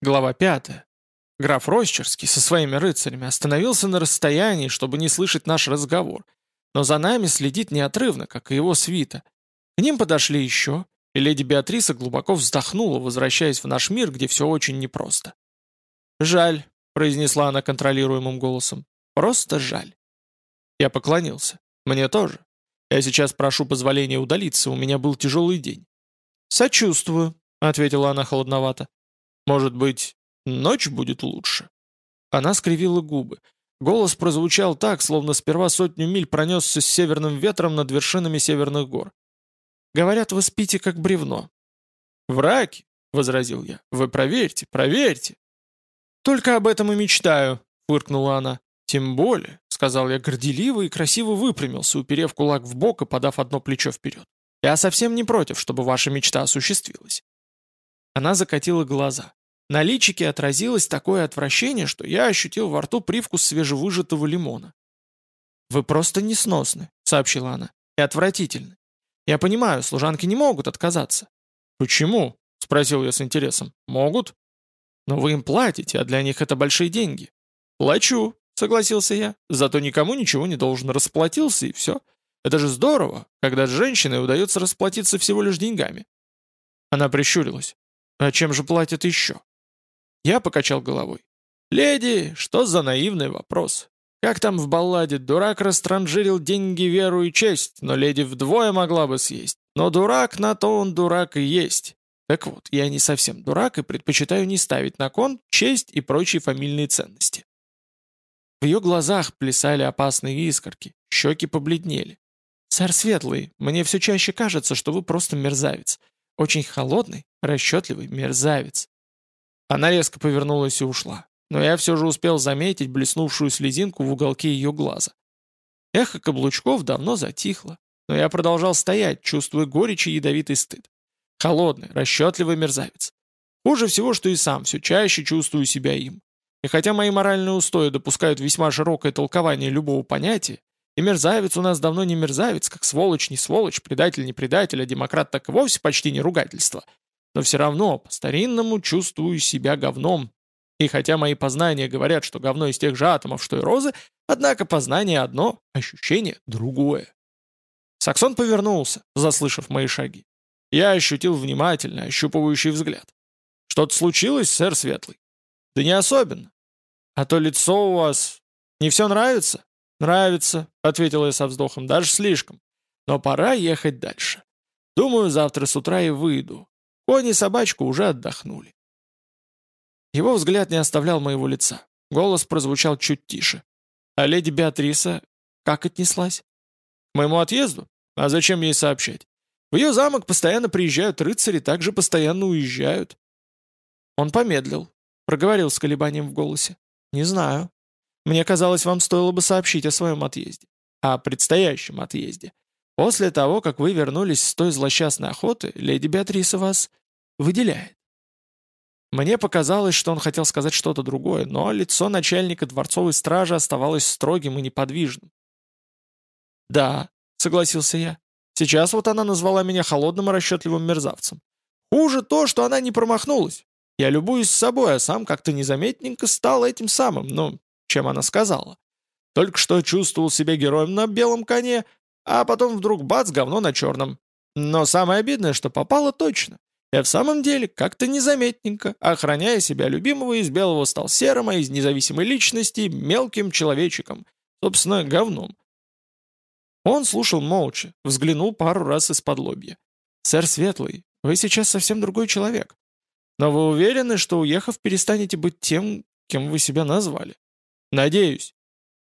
Глава 5. Граф Рощерский со своими рыцарями остановился на расстоянии, чтобы не слышать наш разговор, но за нами следит неотрывно, как и его свита. К ним подошли еще, и леди Беатриса глубоко вздохнула, возвращаясь в наш мир, где все очень непросто. «Жаль», — произнесла она контролируемым голосом, — «просто жаль». Я поклонился. «Мне тоже. Я сейчас прошу позволения удалиться, у меня был тяжелый день». «Сочувствую», — ответила она холодновато. Может быть, ночь будет лучше?» Она скривила губы. Голос прозвучал так, словно сперва сотню миль пронесся с северным ветром над вершинами северных гор. «Говорят, вы спите как бревно». «Враки», — возразил я, — «вы проверьте, проверьте». «Только об этом и мечтаю», — фыркнула она. «Тем более», — сказал я горделиво и красиво выпрямился, уперев кулак в бок и подав одно плечо вперед. «Я совсем не против, чтобы ваша мечта осуществилась». Она закатила глаза. На личике отразилось такое отвращение, что я ощутил во рту привкус свежевыжатого лимона. «Вы просто несносны», — сообщила она, — «и отвратительны. Я понимаю, служанки не могут отказаться». «Почему?» — спросил я с интересом. «Могут?» «Но вы им платите, а для них это большие деньги». «Плачу», — согласился я, — «зато никому ничего не должен. Расплатился, и все. Это же здорово, когда с женщиной удается расплатиться всего лишь деньгами». Она прищурилась. «А чем же платят еще?» Я покачал головой. «Леди, что за наивный вопрос? Как там в балладе, дурак растранжирил деньги, веру и честь, но леди вдвое могла бы съесть. Но дурак на то он дурак и есть. Так вот, я не совсем дурак и предпочитаю не ставить на кон честь и прочие фамильные ценности». В ее глазах плясали опасные искорки, щеки побледнели. «Сэр Светлый, мне все чаще кажется, что вы просто мерзавец. Очень холодный, расчетливый мерзавец. Она резко повернулась и ушла, но я все же успел заметить блеснувшую слезинку в уголке ее глаза. Эхо каблучков давно затихло, но я продолжал стоять, чувствуя горечь и ядовитый стыд. Холодный, расчетливый мерзавец. Хуже всего, что и сам все чаще чувствую себя им. И хотя мои моральные устои допускают весьма широкое толкование любого понятия, и мерзавец у нас давно не мерзавец, как сволочь не сволочь, предатель не предатель, а демократ так и вовсе почти не ругательство, но все равно по-старинному чувствую себя говном. И хотя мои познания говорят, что говно из тех же атомов, что и розы, однако познание одно, ощущение другое. Саксон повернулся, заслышав мои шаги. Я ощутил внимательно, ощупывающий взгляд. «Что-то случилось, сэр Светлый?» «Да не особенно. А то лицо у вас... Не все нравится?» «Нравится», — ответил я со вздохом, — «даже слишком. Но пора ехать дальше. Думаю, завтра с утра и выйду. Кони и собачку уже отдохнули. Его взгляд не оставлял моего лица. Голос прозвучал чуть тише. А леди Беатриса как отнеслась? К моему отъезду? А зачем ей сообщать? В ее замок постоянно приезжают рыцари, также постоянно уезжают. Он помедлил, проговорил с колебанием в голосе. «Не знаю. Мне казалось, вам стоило бы сообщить о своем отъезде. О предстоящем отъезде. После того, как вы вернулись с той злосчастной охоты, леди Беатриса вас выделяет. Мне показалось, что он хотел сказать что-то другое, но лицо начальника дворцовой стражи оставалось строгим и неподвижным. «Да», — согласился я, — «сейчас вот она назвала меня холодным и расчетливым мерзавцем. Хуже то, что она не промахнулась. Я любуюсь собой, а сам как-то незаметненько стал этим самым, ну, чем она сказала. Только что чувствовал себя героем на белом коне, а потом вдруг бац, говно на черном. Но самое обидное, что попало точно. Я в самом деле как-то незаметненько, охраняя себя любимого, из белого стал серым, а из независимой личности мелким человечиком, собственно, говном. Он слушал молча, взглянул пару раз из-под лобья. «Сэр Светлый, вы сейчас совсем другой человек. Но вы уверены, что, уехав, перестанете быть тем, кем вы себя назвали?» «Надеюсь.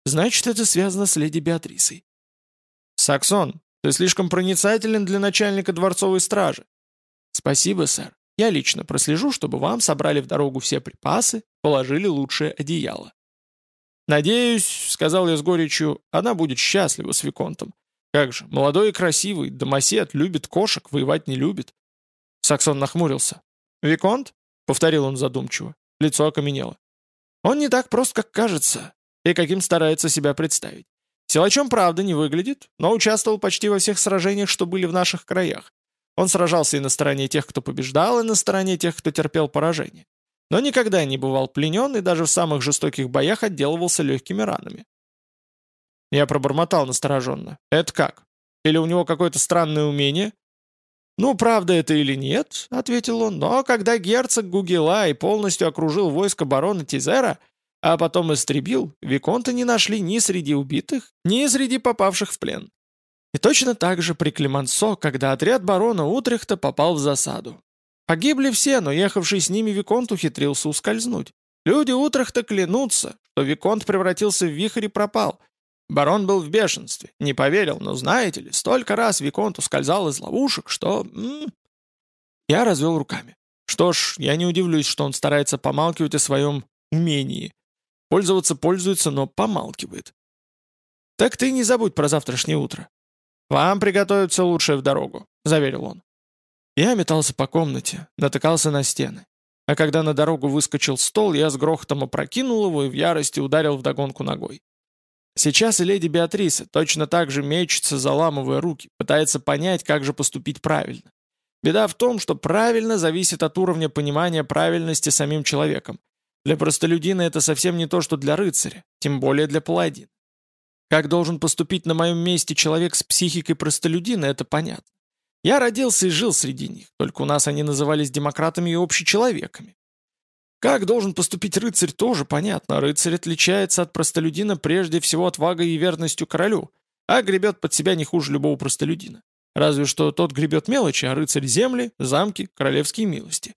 Значит, это связано с леди Беатрисой. «Саксон, ты слишком проницателен для начальника дворцовой стражи». «Спасибо, сэр. Я лично прослежу, чтобы вам собрали в дорогу все припасы, положили лучшее одеяло». «Надеюсь», — сказал я с горечью, — «она будет счастлива с Виконтом. Как же, молодой и красивый, домосед, любит кошек, воевать не любит». Саксон нахмурился. «Виконт?» — повторил он задумчиво. Лицо окаменело. «Он не так прост, как кажется, и каким старается себя представить. Силачом, правда, не выглядит, но участвовал почти во всех сражениях, что были в наших краях. Он сражался и на стороне тех, кто побеждал, и на стороне тех, кто терпел поражение. но никогда не бывал пленен и даже в самых жестоких боях отделывался легкими ранами. Я пробормотал настороженно. «Это как? Или у него какое-то странное умение?» «Ну, правда это или нет», — ответил он, «но когда герцог Гугелай полностью окружил войско барона Тизера, а потом истребил, Виконта не нашли ни среди убитых, ни среди попавших в плен. И точно так же при Клемансо, когда отряд барона Утрехта попал в засаду. Погибли все, но ехавший с ними Виконт ухитрился ускользнуть. Люди Утрехта клянутся, что Виконт превратился в вихрь и пропал. Барон был в бешенстве, не поверил, но знаете ли, столько раз Виконт ускользал из ловушек, что... М -м. Я развел руками. Что ж, я не удивлюсь, что он старается помалкивать о своем умении. Пользоваться пользуется, но помалкивает. «Так ты не забудь про завтрашнее утро. Вам приготовят все лучшее в дорогу», — заверил он. Я метался по комнате, натыкался на стены. А когда на дорогу выскочил стол, я с грохотом опрокинул его и в ярости ударил вдогонку ногой. Сейчас и леди Беатриса точно так же мечется, заламывая руки, пытается понять, как же поступить правильно. Беда в том, что правильно зависит от уровня понимания правильности самим человеком. Для простолюдина это совсем не то, что для рыцаря, тем более для паладина. Как должен поступить на моем месте человек с психикой простолюдина, это понятно. Я родился и жил среди них, только у нас они назывались демократами и общечеловеками. Как должен поступить рыцарь, тоже понятно. Рыцарь отличается от простолюдина прежде всего отвагой и верностью королю, а гребет под себя не хуже любого простолюдина. Разве что тот гребет мелочи, а рыцарь земли, замки, королевские милости.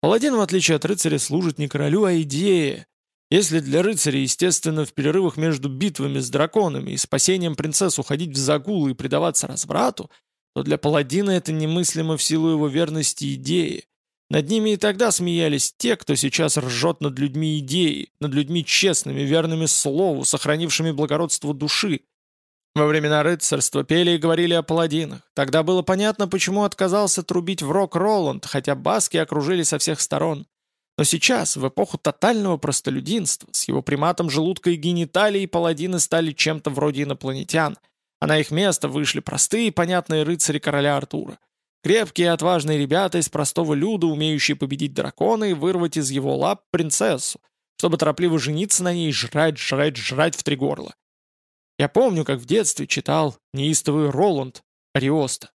Паладин, в отличие от рыцаря, служит не королю, а идее. Если для рыцаря, естественно, в перерывах между битвами с драконами и спасением принцесс уходить в загулы и предаваться разврату, то для паладина это немыслимо в силу его верности идеи. Над ними и тогда смеялись те, кто сейчас ржет над людьми идеи, над людьми честными, верными слову, сохранившими благородство души, во времена рыцарства пели и говорили о паладинах. Тогда было понятно, почему отказался трубить в рок Роланд, хотя баски окружили со всех сторон. Но сейчас, в эпоху тотального простолюдинства, с его приматом желудка и гениталий, паладины стали чем-то вроде инопланетян, а на их место вышли простые и понятные рыцари короля Артура. Крепкие и отважные ребята из простого люда, умеющие победить дракона и вырвать из его лап принцессу, чтобы торопливо жениться на ней и жрать, жрать, жрать в три горла. Я помню, как в детстве читал неистовый Роланд Ариоста.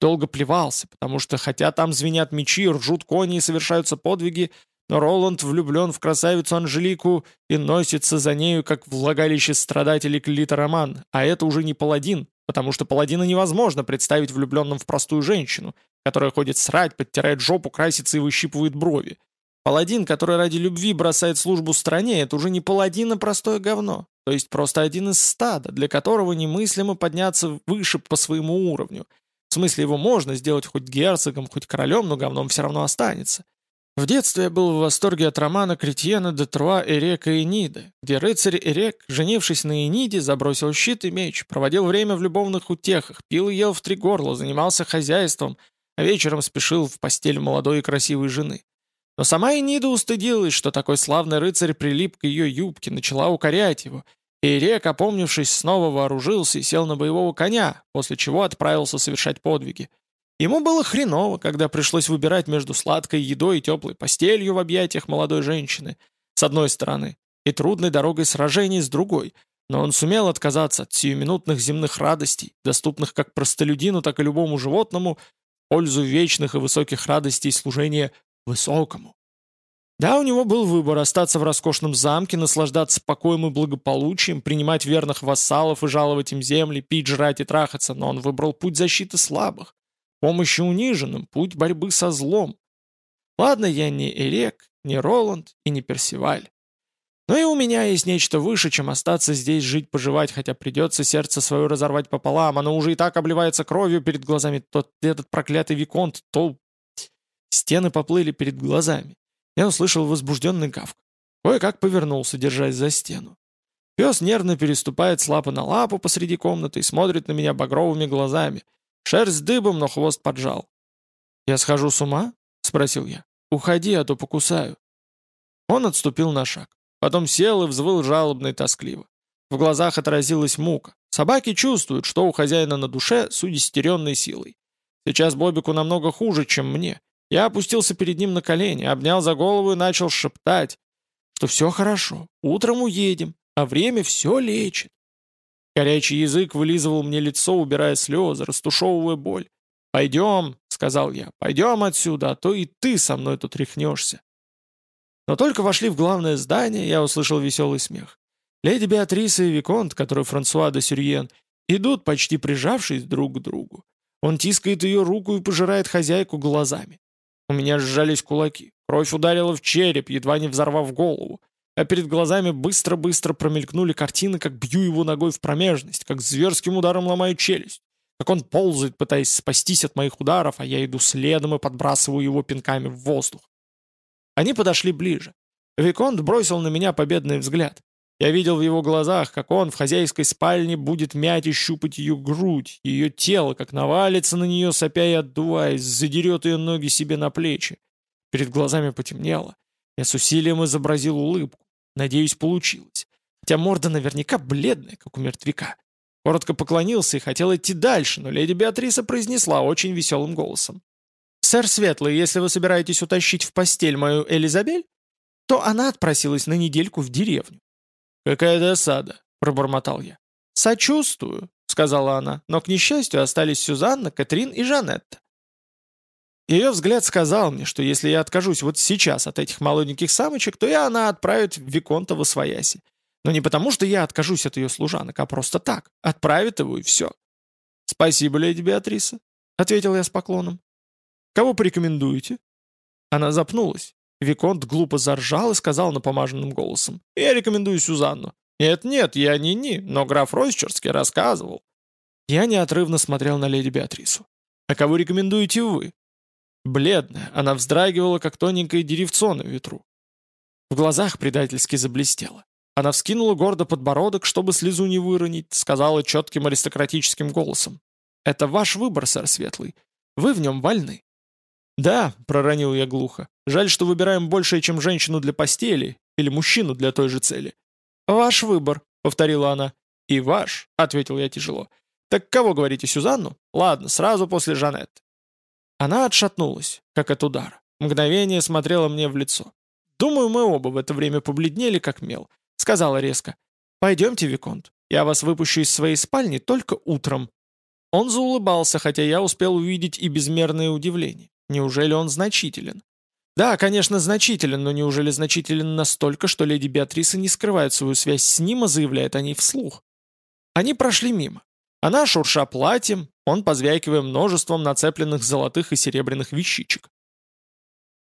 Долго плевался, потому что хотя там звенят мечи, ржут кони и совершаются подвиги, но Роланд влюблен в красавицу Анжелику и носится за нею, как влагалище страдателей Клитороман, а это уже не паладин, потому что паладина невозможно представить влюбленным в простую женщину, которая ходит срать, подтирает жопу, красится и выщипывает брови. Паладин, который ради любви бросает службу стране, это уже не паладин, а простое говно то есть просто один из стада, для которого немыслимо подняться выше по своему уровню. В смысле, его можно сделать хоть герцогом, хоть королем, но говном все равно останется. В детстве я был в восторге от романа Кретьена де Труа «Эрека и Эниды», где рыцарь Эрек, женившись на Эниде, забросил щит и меч, проводил время в любовных утехах, пил и ел в три горла, занимался хозяйством, а вечером спешил в постель молодой и красивой жены. Но сама Энида устыдилась, что такой славный рыцарь прилип к ее юбке, начала укорять его – Ирек, опомнившись, снова вооружился и сел на боевого коня, после чего отправился совершать подвиги. Ему было хреново, когда пришлось выбирать между сладкой едой и теплой постелью в объятиях молодой женщины, с одной стороны, и трудной дорогой сражений с другой, но он сумел отказаться от сиюминутных земных радостей, доступных как простолюдину, так и любому животному, в пользу вечных и высоких радостей служения высокому. Да, у него был выбор остаться в роскошном замке, наслаждаться покоем и благополучием, принимать верных вассалов и жаловать им земли, пить, жрать и трахаться, но он выбрал путь защиты слабых, помощи униженным, путь борьбы со злом. Ладно, я не Эрек, не Роланд и не Персиваль. Но и у меня есть нечто выше, чем остаться здесь жить-поживать, хотя придется сердце свое разорвать пополам, оно уже и так обливается кровью перед глазами, тот этот проклятый Виконт, то... Стены поплыли перед глазами. Я услышал возбужденный гавк. Кое-как повернулся, держась за стену. Пес нервно переступает с лапы на лапу посреди комнаты и смотрит на меня багровыми глазами. Шерсть дыбом, но хвост поджал. «Я схожу с ума?» — спросил я. «Уходи, а то покусаю». Он отступил на шаг. Потом сел и взвыл жалобно и тоскливо. В глазах отразилась мука. Собаки чувствуют, что у хозяина на душе с удестеренной силой. Сейчас Бобику намного хуже, чем мне. Я опустился перед ним на колени, обнял за голову и начал шептать, что все хорошо, утром уедем, а время все лечит. Горячий язык вылизывал мне лицо, убирая слезы, растушевывая боль. «Пойдем», — сказал я, — «пойдем отсюда, а то и ты со мной тут рехнешься». Но только вошли в главное здание, я услышал веселый смех. Леди Беатриса и Виконт, который Франсуа де Сюрьен, идут, почти прижавшись друг к другу. Он тискает ее руку и пожирает хозяйку глазами. У меня сжались кулаки. Кровь ударила в череп, едва не взорвав голову. А перед глазами быстро-быстро промелькнули картины, как бью его ногой в промежность, как зверским ударом ломаю челюсть, как он ползает, пытаясь спастись от моих ударов, а я иду следом и подбрасываю его пинками в воздух. Они подошли ближе. Виконт бросил на меня победный взгляд. Я видел в его глазах, как он в хозяйской спальне будет мять и щупать ее грудь, ее тело, как навалится на нее, сопя и отдуваясь, задерет ее ноги себе на плечи. Перед глазами потемнело. Я с усилием изобразил улыбку. Надеюсь, получилось. Хотя морда наверняка бледная, как у мертвяка. Коротко поклонился и хотел идти дальше, но леди Беатриса произнесла очень веселым голосом. «Сэр Светлый, если вы собираетесь утащить в постель мою Элизабель, то она отпросилась на недельку в деревню. «Какая досада», — пробормотал я. «Сочувствую», — сказала она, но, к несчастью, остались Сюзанна, Катрин и Жанетта. Ее взгляд сказал мне, что если я откажусь вот сейчас от этих молоденьких самочек, то и она отправит Виконта в Освояси. Но не потому, что я откажусь от ее служанок, а просто так. Отправит его и все. «Спасибо, леди Беатриса», — ответил я с поклоном. «Кого порекомендуете?» Она запнулась, Виконт глупо заржал и сказал напомаженным голосом. «Я рекомендую Сюзанну». «Нет-нет, я не ни, но граф Ройсчерский рассказывал». Я неотрывно смотрел на леди Беатрису. «А кого рекомендуете вы?» Бледная, она вздрагивала, как тоненькое деревцо на ветру. В глазах предательски заблестело. Она вскинула гордо подбородок, чтобы слезу не выронить, сказала четким аристократическим голосом. «Это ваш выбор, сэр Светлый. Вы в нем вольны. «Да», — проронил я глухо, — «жаль, что выбираем большее, чем женщину для постели, или мужчину для той же цели». «Ваш выбор», — повторила она. «И ваш», — ответил я тяжело. «Так кого говорите, Сюзанну? Ладно, сразу после Жанет». Она отшатнулась, как от удара. Мгновение смотрела мне в лицо. Думаю, мы оба в это время побледнели, как мел. Сказала резко. «Пойдемте, Виконт. Я вас выпущу из своей спальни только утром». Он заулыбался, хотя я успел увидеть и безмерное удивление. Неужели он значителен? Да, конечно, значителен, но неужели значителен настолько, что леди Беатриса не скрывает свою связь с ним, а заявляет о ней вслух? Они прошли мимо. Она шурша платьем, он позвякивая множеством нацепленных золотых и серебряных вещичек.